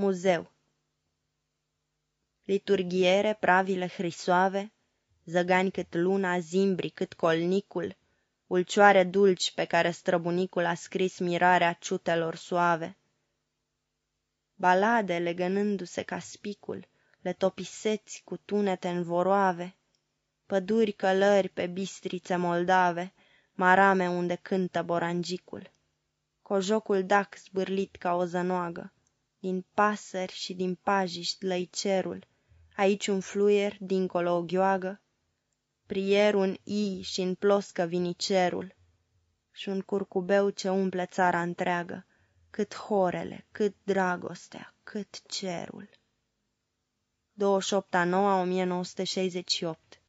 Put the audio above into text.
Muzeu. Liturghiere, pravile hrisoave, Zăgani cât luna, zimbri cât colnicul, Ulcioare dulci pe care străbunicul A scris mirarea ciutelor suave. Balade legănându-se ca spicul, Le topiseți cu tunete învoroave, Păduri călări pe bistrițe moldave, Marame unde cântă borangicul, Cojocul dac zbârlit ca o zănoagă, Din pasări și din pajiști lăi cerul, Aici un fluier, dincolo o gheoagă, Prier un i și în ploscă vinicerul, Și un curcubeu ce umple țara întreagă, Cât horele, cât dragostea, cât cerul. 28 a 9 1968